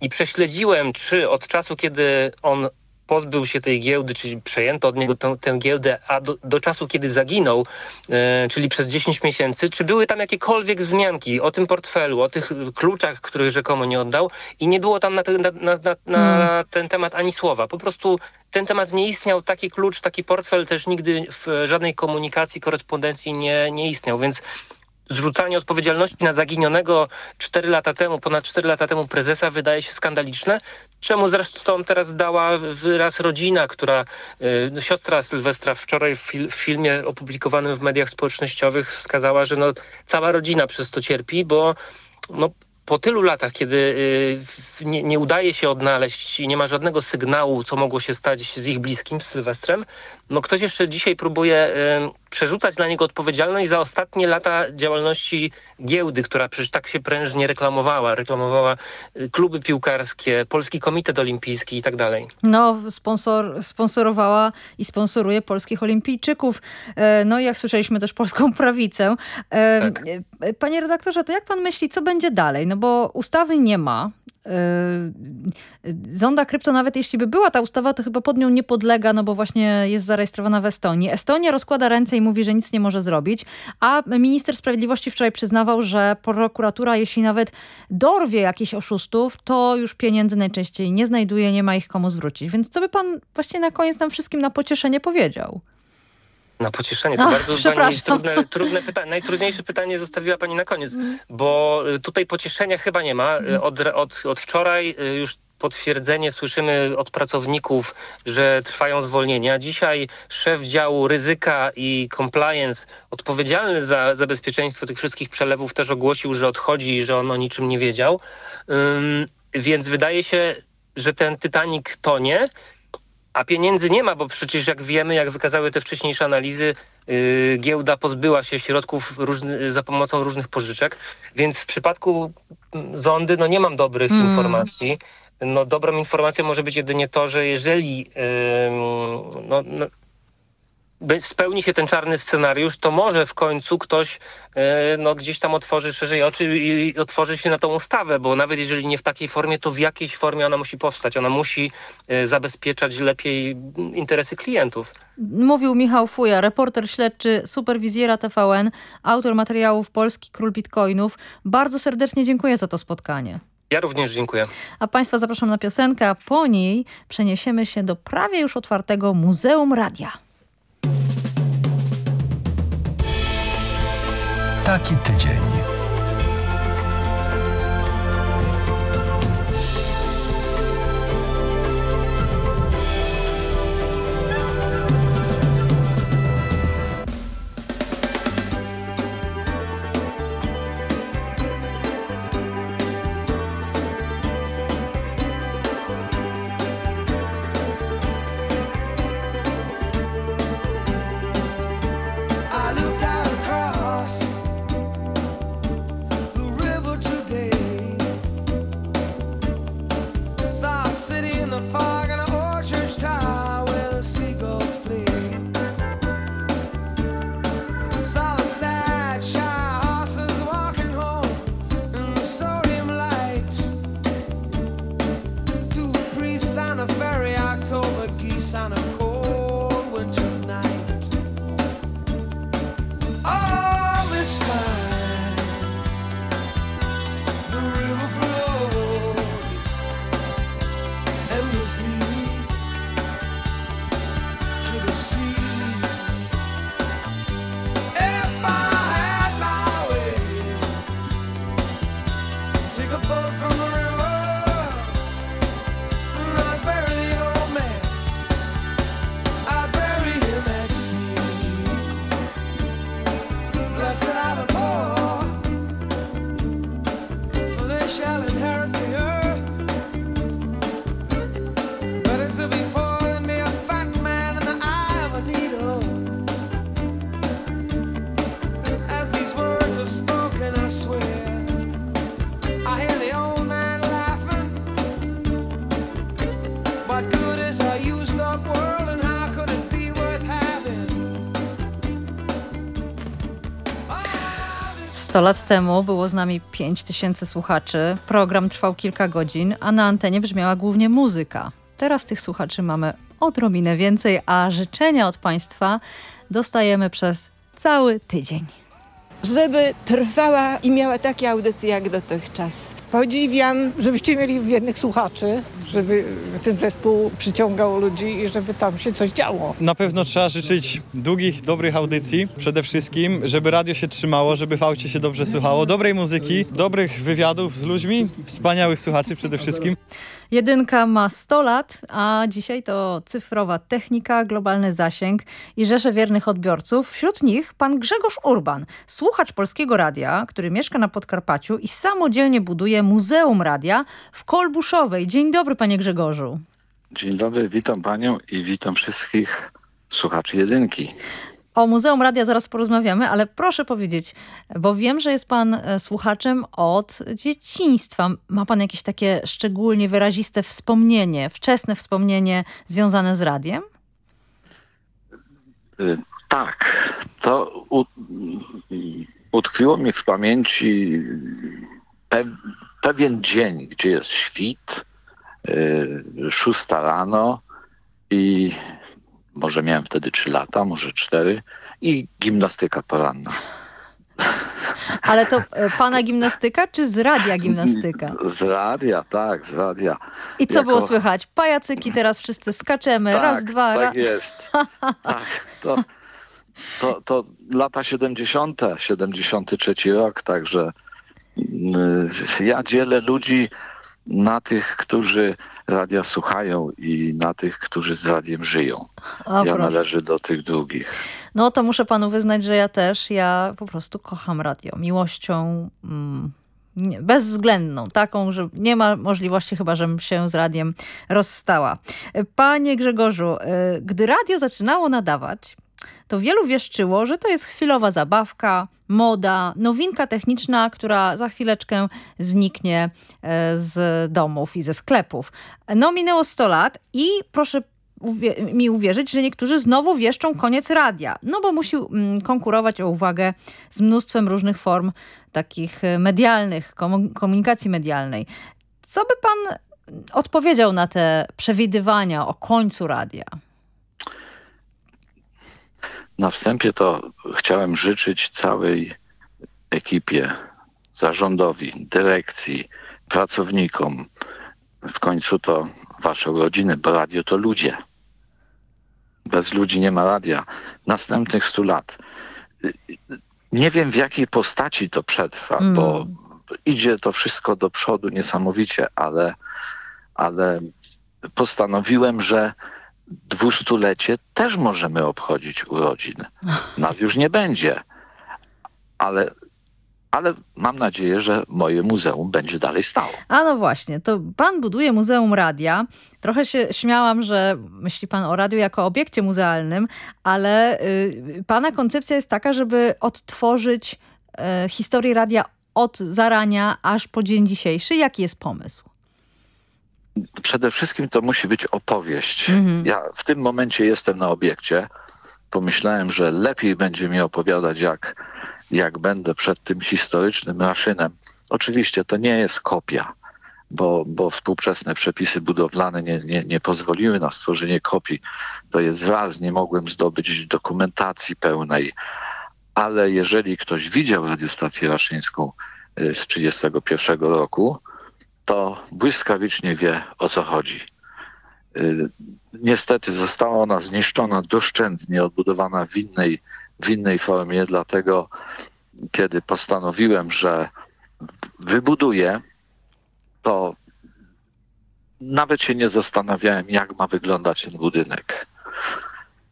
i prześledziłem, czy od czasu, kiedy on pozbył się tej giełdy, czyli przejęto od niego tę, tę giełdę, a do, do, czasu, kiedy zaginął, e, czyli przez 10 miesięcy, czy były tam jakiekolwiek wzmianki o tym portfelu, o tych kluczach, których rzekomo nie oddał i nie było tam na, te, na, na, na hmm. ten temat ani słowa. Po prostu ten temat nie istniał, taki klucz, taki portfel też nigdy w żadnej komunikacji, korespondencji nie, nie istniał, więc zrzucanie odpowiedzialności na zaginionego 4 lata temu, ponad 4 lata temu prezesa wydaje się skandaliczne, czemu zresztą teraz dała wyraz rodzina, która, y, siostra Sylwestra wczoraj w, fil, w, filmie opublikowanym w mediach społecznościowych wskazała, że no, cała rodzina przez to cierpi, bo no, po tylu latach, kiedy y, nie, nie, udaje się odnaleźć i nie ma żadnego sygnału, co mogło się stać z ich bliskim, z Sylwestrem, no ktoś jeszcze dzisiaj próbuje y, przerzucać na niego odpowiedzialność za ostatnie lata działalności giełdy, która przecież tak się prężnie reklamowała. Reklamowała y, kluby piłkarskie, Polski Komitet Olimpijski i tak dalej. No, sponsor, sponsorowała i sponsoruje polskich olimpijczyków. E, no i jak słyszeliśmy też polską prawicę. E, tak. E, panie redaktorze, to jak pan myśli, co będzie dalej? No bo ustawy nie ma. Yy, zonda krypto, nawet jeśli by była ta ustawa, to chyba pod nią nie podlega, no bo właśnie jest zarejestrowana w Estonii. Estonia rozkłada ręce i mówi, że nic nie może zrobić, a minister sprawiedliwości wczoraj przyznawał, że prokuratura, jeśli nawet dorwie jakichś oszustów, to już pieniędzy najczęściej nie znajduje, nie ma ich komu zwrócić. Więc co by pan właśnie na koniec nam wszystkim na pocieszenie powiedział? Na pocieszenie. To Ach, bardzo pani trudne, trudne pytanie. Najtrudniejsze pytanie zostawiła pani na koniec, mm. bo y, tutaj pocieszenia chyba nie ma. Y, mm. Od, od, od wczoraj y, już potwierdzenie słyszymy od pracowników, że trwają zwolnienia. Dzisiaj szef działu ryzyka i compliance odpowiedzialny za, za bezpieczeństwo tych wszystkich przelewów też ogłosił, że odchodzi i że on o niczym nie wiedział. Um, więc wydaje się, że ten Titanic tonie a pieniędzy nie ma, bo przecież jak wiemy, jak wykazały te wcześniejsze analizy, yy, giełda pozbyła się środków różny, za pomocą różnych pożyczek, więc w przypadku mm, zondy no nie mam dobrych Mm. informacji. No dobrą informacją może być jedynie to, że jeżeli yy, no, no, spełni się ten czarny scenariusz, to może w końcu ktoś e, no, gdzieś tam otworzy szerzej oczy i otworzy się na tą ustawę, bo nawet jeżeli nie w takiej formie, to w jakiejś formie ona musi powstać. Ona musi e, zabezpieczać lepiej interesy klientów. Mówił Michał Fuja, reporter śledczy Superwizjera TVN, autor materiałów Polski Król Bitcoinów. Bardzo serdecznie dziękuję za to spotkanie. Ja również dziękuję. A Państwa zapraszam na piosenkę, a po niej przeniesiemy się do prawie już otwartego Muzeum Radia. Taki tydzień. Lat temu było z nami 5 tysięcy słuchaczy. Program trwał kilka godzin, a na antenie brzmiała głównie muzyka. Teraz tych słuchaczy mamy odrobinę więcej, a życzenia od Państwa dostajemy przez cały tydzień. Żeby trwała i miała takie audycje jak dotychczas. Podziwiam, żebyście mieli wiernych słuchaczy, żeby ten zespół przyciągał ludzi i żeby tam się coś działo. Na pewno trzeba życzyć długich, dobrych audycji. Przede wszystkim, żeby radio się trzymało, żeby w aucie się dobrze słuchało, dobrej muzyki, dobrych wywiadów z ludźmi, wspaniałych słuchaczy przede wszystkim. Jedynka ma 100 lat, a dzisiaj to cyfrowa technika, globalny zasięg i rzesze wiernych odbiorców. Wśród nich pan Grzegorz Urban, słuchacz Polskiego Radia, który mieszka na Podkarpaciu i samodzielnie buduje Muzeum Radia w Kolbuszowej. Dzień dobry panie Grzegorzu. Dzień dobry, witam panią i witam wszystkich słuchaczy jedynki. O Muzeum Radia zaraz porozmawiamy, ale proszę powiedzieć, bo wiem, że jest pan e, słuchaczem od dzieciństwa. Ma pan jakieś takie szczególnie wyraziste wspomnienie, wczesne wspomnienie związane z radiem? Y, Tak, to utkwiło mi w pamięci pe, pewien dzień, gdzie jest świt, y, szósta rano i może miałem wtedy trzy lata, może cztery i gimnastyka poranna. Ale to e, pana gimnastyka, czy z radia gimnastyka? Z radia, tak, z radia. I co Jako- było słychać? Pajacyki, teraz wszyscy skaczemy, Tak, raz, dwa, tak raz. jest. Tak, to, to, to lata 70., 73 rok, także y, ja dzielę ludzi na tych, którzy radia słuchają i na tych, którzy z radiem żyją. Ja należę do tych drugich. No to muszę panu wyznać, że ja też, ja po prostu kocham radio. Miłością mm, bezwzględną, taką, że nie ma możliwości chyba, żebym się z radiem rozstała. Panie Grzegorzu, y, gdy radio zaczynało nadawać, to wielu wieszczyło, że to jest chwilowa zabawka, moda, nowinka techniczna, która za chwileczkę zniknie e, z domów i ze sklepów. No minęło 100 lat i proszę uwie mi uwierzyć, że niektórzy znowu wieszczą koniec radia, no bo musi mm, konkurować o uwagę z mnóstwem różnych form takich e, medialnych, komu komunikacji medialnej. Co by pan odpowiedział na te przewidywania o końcu radia? Na wstępie to chciałem życzyć całej ekipie, zarządowi, dyrekcji, pracownikom. W końcu to wasze urodziny, bo radio to ludzie. Bez ludzi nie ma radia. Następnych 100 lat. Nie wiem w jakiej postaci to przetrwa, Mm. bo idzie to wszystko do przodu niesamowicie, ale, ale postanowiłem, że dwustulecie też możemy obchodzić urodzin. Nas już nie będzie, ale, ale mam nadzieję, że moje muzeum będzie dalej stało. A no właśnie, to pan buduje Muzeum Radia. Trochę się śmiałam, że myśli pan o radiu jako obiekcie muzealnym, ale y, pana koncepcja jest taka, żeby odtworzyć y, historię radia od zarania aż po dzień dzisiejszy. Jaki jest pomysł? Przede wszystkim to musi być opowieść. Mhm. Ja w tym momencie jestem na obiekcie. Pomyślałem, że lepiej będzie mi opowiadać, jak, jak będę przed tym historycznym maszynem. Oczywiście to nie jest kopia, bo, bo współczesne przepisy budowlane nie, nie, nie pozwoliły na stworzenie kopii. To jest raz, nie mogłem zdobyć dokumentacji pełnej, ale jeżeli ktoś widział radiostację raszyńską y, z 1931 roku, to błyskawicznie wie o co chodzi. Y, Niestety została ona zniszczona doszczętnie, odbudowana w innej, w innej formie, dlatego kiedy postanowiłem, że wybuduję, to nawet się nie zastanawiałem, jak ma wyglądać ten budynek.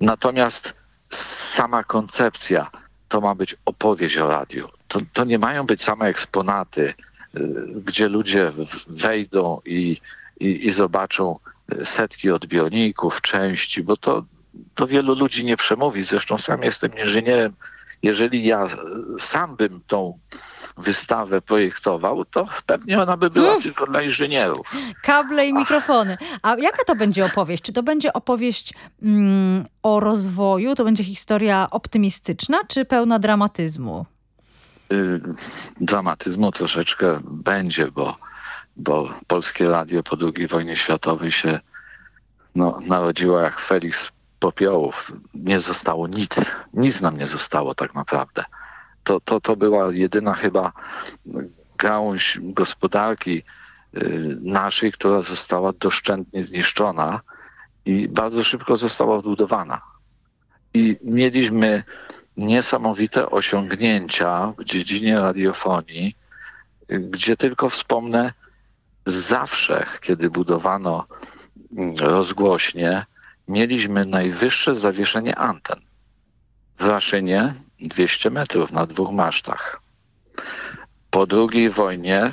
Natomiast sama koncepcja to ma być opowieść o radiu. To, to nie mają być same eksponaty, gdzie ludzie wejdą i, i, i zobaczą y, setki odbiorników, części, bo to do wielu ludzi nie przemówi. Zresztą sam jestem inżynierem. Jeżeli ja y, sam bym tą wystawę projektował, to pewnie ona by była tylko dla inżynierów. Kable i mikrofony. A jaka to będzie opowieść? Czy to będzie opowieść mm, o rozwoju? To będzie historia optymistyczna, czy pełna dramatyzmu? Y, dramatyzmu troszeczkę będzie, bo, bo polskie radio po II wojnie światowej się no, narodziło jak Felix z popiołów. Nie zostało nic. Nic nam nie zostało tak naprawdę. To, to, to była jedyna chyba gałąź gospodarki y, naszej, która została doszczętnie zniszczona i bardzo szybko została odbudowana. I mieliśmy niesamowite osiągnięcia w dziedzinie radiofonii, gdzie tylko wspomnę, zawsze, kiedy budowano mm, rozgłośnie, mieliśmy najwyższe zawieszenie anten. W Raszynie 200 metrów na dwóch masztach. Po II wojnie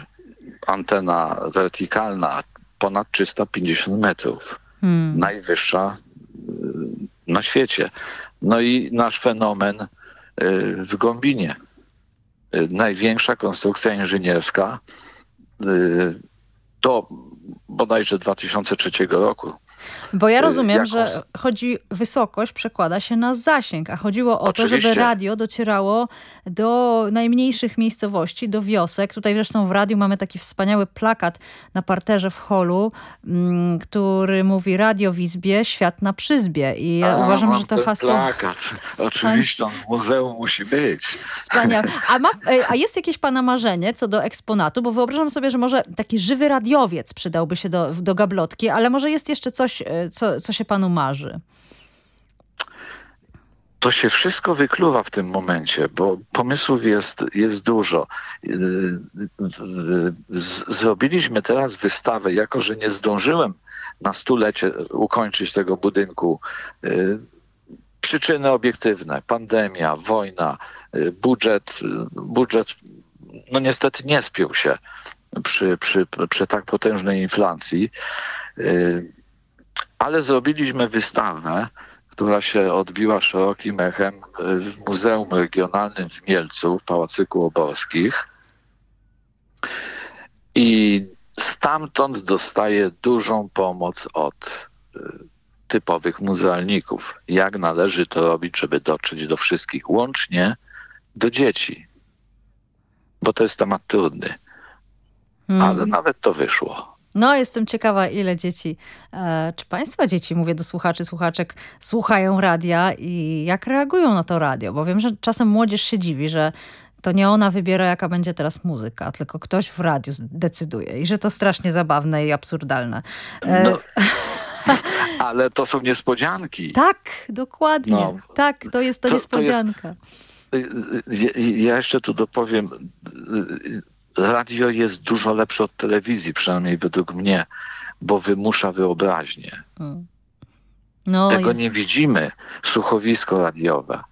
antena wertykalna ponad 350 metrów. Hmm. Najwyższa y, na świecie. No i nasz fenomen y, w Gąbinie. Y, Największa konstrukcja inżynierska y, do bodajże 2003 roku. Bo ja Y, rozumiem, jakąś- że chodzi, wysokość przekłada się na zasięg, a chodziło o to, żeby Oczywiście. radio docierało do najmniejszych miejscowości, do wiosek. Tutaj zresztą w radiu mamy taki wspaniały plakat na parterze w holu, mm, który mówi radio w izbie, świat na przyzbie. I ja A, uważam, że to hasło... Plakat. Oczywiście on w muzeum musi być. Wspaniale. A, ma, e, a jest jakieś pana marzenie co do eksponatu? Bo wyobrażam sobie, że może taki żywy radiowiec przydałby się do, do gablotki, ale może jest jeszcze coś, e, co, co się panu marzy. To się wszystko wykluwa w tym momencie, bo pomysłów jest, jest dużo. Z- Zrobiliśmy teraz wystawę, jako że nie zdążyłem na stulecie ukończyć tego budynku. yy, Przyczyny obiektywne, pandemia, wojna, budżet, budżet no niestety nie spiął się przy, przy, przy tak potężnej inflacji, ale zrobiliśmy wystawę, która się odbiła szerokim echem y, w Muzeum Regionalnym w Mielcu, w Pałacyku Oborskich. I stamtąd dostaje dużą pomoc od y, typowych muzealników. Jak należy to robić, żeby dotrzeć do wszystkich, łącznie do dzieci. Bo to jest temat trudny. Ale nawet to wyszło. No, jestem ciekawa, ile dzieci, e, czy państwa dzieci, mówię do słuchaczy, słuchaczek, słuchają radia i jak reagują na to radio, bo wiem, że czasem młodzież się dziwi, że to nie ona wybiera, jaka będzie teraz muzyka, tylko ktoś w radiu decyduje i że to strasznie zabawne i absurdalne. E, No, ale to są niespodzianki. Tak, dokładnie. No. Tak, to jest to, To- to jest- niespodzianka. Ja jeszcze tu dopowiem. Radio jest dużo lepsze od telewizji, przynajmniej według mnie, bo wymusza wyobraźnię. No, Tego jest, nie widzimy. Słuchowisko radiowe.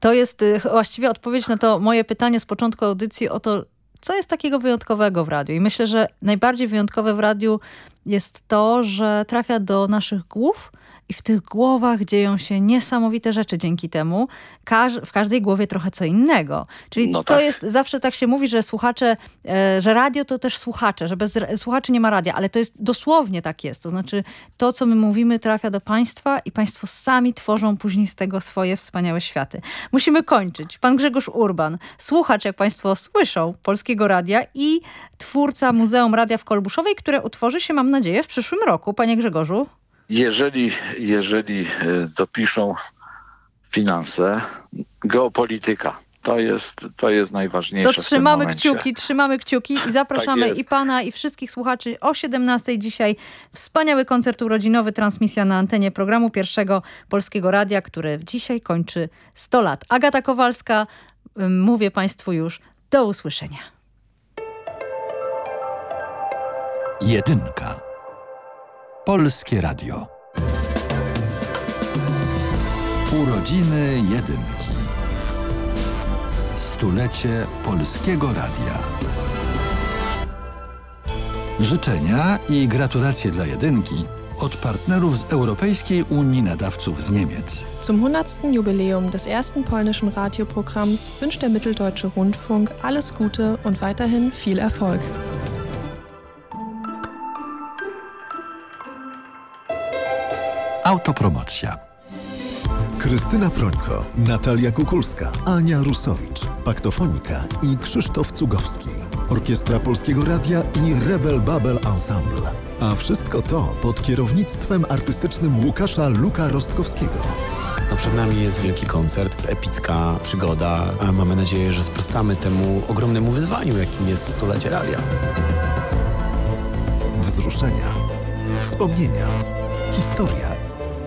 to jest y, właściwie odpowiedź na to moje pytanie z początku audycji o to, co jest takiego wyjątkowego w radiu. I myślę, że najbardziej wyjątkowe w radiu jest to, że trafia do naszych głów i w tych głowach dzieją się niesamowite rzeczy dzięki temu. Każ w każdej głowie trochę co innego. Czyli No to tak. jest, zawsze tak się mówi, że słuchacze, e, że radio to też słuchacze, że bez słuchaczy nie ma radia, ale to jest dosłownie tak jest. To znaczy to, co my mówimy trafia do państwa i państwo sami tworzą później z tego swoje wspaniałe światy. Musimy kończyć. Pan Grzegorz Urban, słuchacz, jak państwo słyszą, Polskiego Radia i twórca Muzeum Radia w Kolbuszowej, które utworzy się, mam nadzieję, w przyszłym roku. Panie Grzegorzu? Jeżeli, jeżeli e, dopiszą finanse, geopolityka. To jest, to jest najważniejsze. To w tym trzymamy kciuki, trzymamy kciuki i zapraszamy Tak i pana, i wszystkich słuchaczy o 17 dzisiaj. Wspaniały koncert urodzinowy, transmisja na antenie programu Pierwszego Polskiego Radia, który dzisiaj kończy 100 lat. Agata Kowalska, mówię państwu już, do usłyszenia. Jedynka. Polskie Radio. Urodziny jedynki. Stulecie Polskiego Radia. Życzenia i gratulacje dla jedynki od partnerów z Europejskiej Unii Nadawców z Niemiec. Zum 100. Jubiläum des ersten polnischen Radioprogramms wünscht der Mitteldeutsche Rundfunk alles Gute und weiterhin viel Erfolg. Autopromocja. Krystyna Prońko, Natalia Kukulska, Ania Rusowicz, Paktofonika i Krzysztof Cugowski. Orkiestra Polskiego Radia i Rebel Babel Ensemble. A wszystko to pod kierownictwem artystycznym Łukasza Luka Rostkowskiego. No przed nami jest wielki koncert, epicka przygoda. a Mamy nadzieję, że sprostamy temu ogromnemu wyzwaniu, jakim jest stulecie radia. Wzruszenia, wspomnienia, historia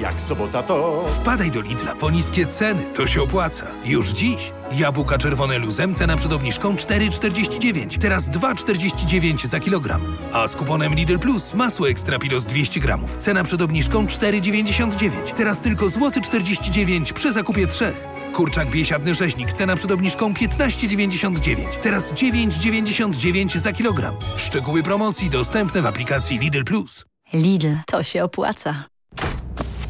Jak sobota to... Wpadaj do Lidla po niskie ceny, to się opłaca. Już dziś. Jabłka czerwone luzem cena przed obniżką 4,49, teraz 2,49 za kilogram. A z kuponem Lidl Plus masło ekstra pilos 200 gramów, cena przed obniżką 4,99, teraz tylko złoty 49 przy zakupie trzech. Kurczak biesiadny rzeźnik, cena przed obniżką 15,99, teraz 9,99 za kilogram. Szczegóły promocji dostępne w aplikacji Lidl Plus. Lidl, to się opłaca.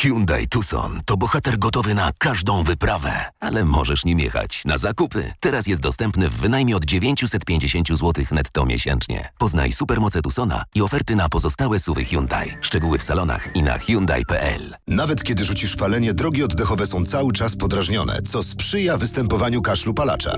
Hyundai Tucson to bohater gotowy na każdą wyprawę, ale możesz nim jechać na zakupy. Teraz jest dostępny w wynajmie od 950 zł netto miesięcznie. Poznaj supermoce Tucsona i oferty na pozostałe suwy Hyundai. Szczegóły w salonach i na Hyundai.pl. Nawet kiedy rzucisz palenie, drogi oddechowe są cały czas podrażnione, co sprzyja występowaniu kaszlu palacza.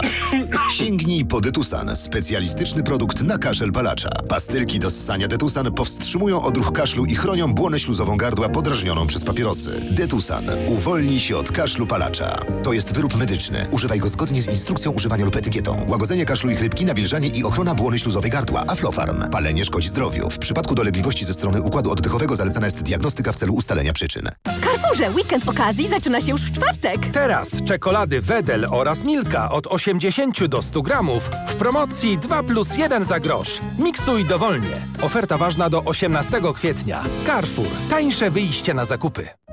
Sięgnij po Detusan, specjalistyczny produkt na kaszel palacza. Pastylki do ssania Detusan powstrzymują odruch kaszlu i chronią błonę śluzową gardła podrażnioną przez papierosy. Detusan. Uwolnij się od kaszlu palacza. To jest wyrób medyczny. Używaj go zgodnie z instrukcją używania lub etykietą. Łagodzenie kaszlu i chrypki, nawilżanie i ochrona błony śluzowej gardła. Aflofarm. Palenie szkodzi zdrowiu. W przypadku dolegliwości ze strony układu oddechowego zalecana jest diagnostyka w celu ustalenia przyczyn. W Carrefourze weekend okazji zaczyna się już w czwartek. Teraz czekolady Wedel oraz Milka od 80 do 100 gramów w promocji 2 plus 1 za grosz. Miksuj dowolnie. Oferta ważna do 18 kwietnia. Carrefour. Tańsze wyjście na zakupy.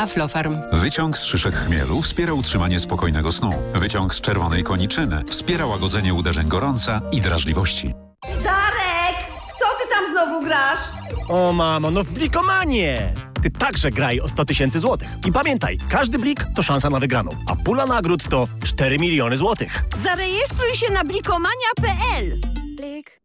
Aflofarm. Wyciąg z szyszek chmielu wspiera utrzymanie spokojnego snu. Wyciąg z czerwonej koniczyny wspiera łagodzenie uderzeń gorąca i drażliwości. Darek! Co ty tam znowu grasz? O mamo, no w Blikomanie! Ty także graj o 100 tysięcy złotych. I pamiętaj, każdy blik to szansa na wygraną, a pula nagród to 4 miliony złotych. Zarejestruj się na blikomania.pl Blik.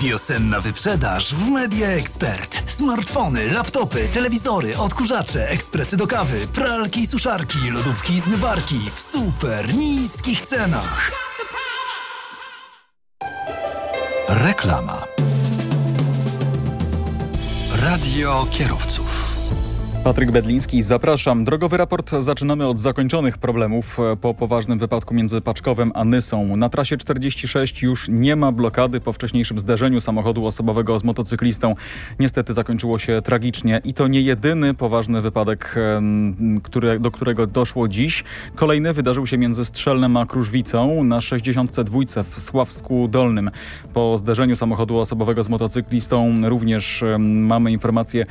Wiosenna wyprzedaż w Media Expert. Smartfony, laptopy, telewizory, odkurzacze, ekspresy do kawy, pralki i suszarki, lodówki i zmywarki w super niskich cenach. Reklama. Radio kierowców. Patryk Bedliński, zapraszam. Drogowy raport zaczynamy od zakończonych problemów po poważnym wypadku między Paczkowem a Nysą. Na trasie 46 już nie ma blokady po wcześniejszym zderzeniu samochodu osobowego z motocyklistą. Niestety zakończyło się tragicznie i to nie jedyny poważny wypadek, który, do którego doszło dziś. Kolejny wydarzył się między Strzelnem a Krużwicą na 62 w Sławsku Dolnym. Po zderzeniu samochodu osobowego z motocyklistą również mamy informację,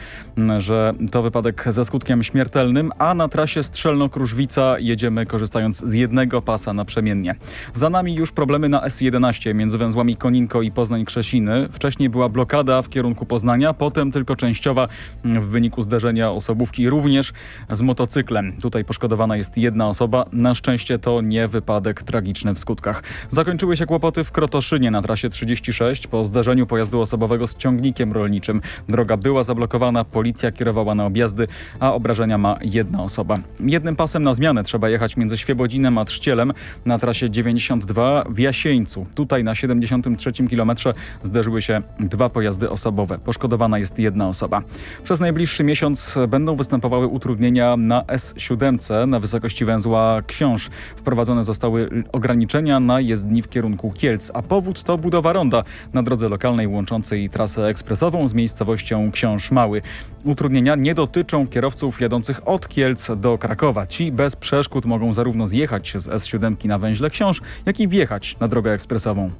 że to wypadek ze skutkiem śmiertelnym, a na trasie Strzelno-Kruszwica jedziemy korzystając z jednego pasa naprzemiennie. Za nami już problemy na S11 między węzłami Koninko i Poznań-Krzesiny. Wcześniej była blokada w kierunku Poznania, potem tylko częściowa w wyniku zderzenia osobówki również z motocyklem. Tutaj poszkodowana jest jedna osoba. Na szczęście to nie wypadek tragiczny w skutkach. Zakończyły się kłopoty w Krotoszynie na trasie 36 po zderzeniu pojazdu osobowego z ciągnikiem rolniczym. Droga była zablokowana, policja kierowała na objazdy a obrażenia ma jedna osoba. Jednym pasem na zmianę trzeba jechać między Świebodzinem a Trzcielem na trasie 92 w Jasieńcu. Tutaj na 73 kilometrze zderzyły się dwa pojazdy osobowe. Poszkodowana jest jedna osoba. Przez najbliższy miesiąc będą występowały utrudnienia na S7 na wysokości węzła Książ. Wprowadzone zostały ograniczenia na jezdni w kierunku Kielc, a powód to budowa ronda na drodze lokalnej łączącej trasę ekspresową z miejscowością Książ Mały. Utrudnienia nie dotyczą kierowców jadących od Kielc do Krakowa. Ci bez przeszkód mogą zarówno zjechać z S7 na węźle Książ, jak i wjechać na drogę ekspresową.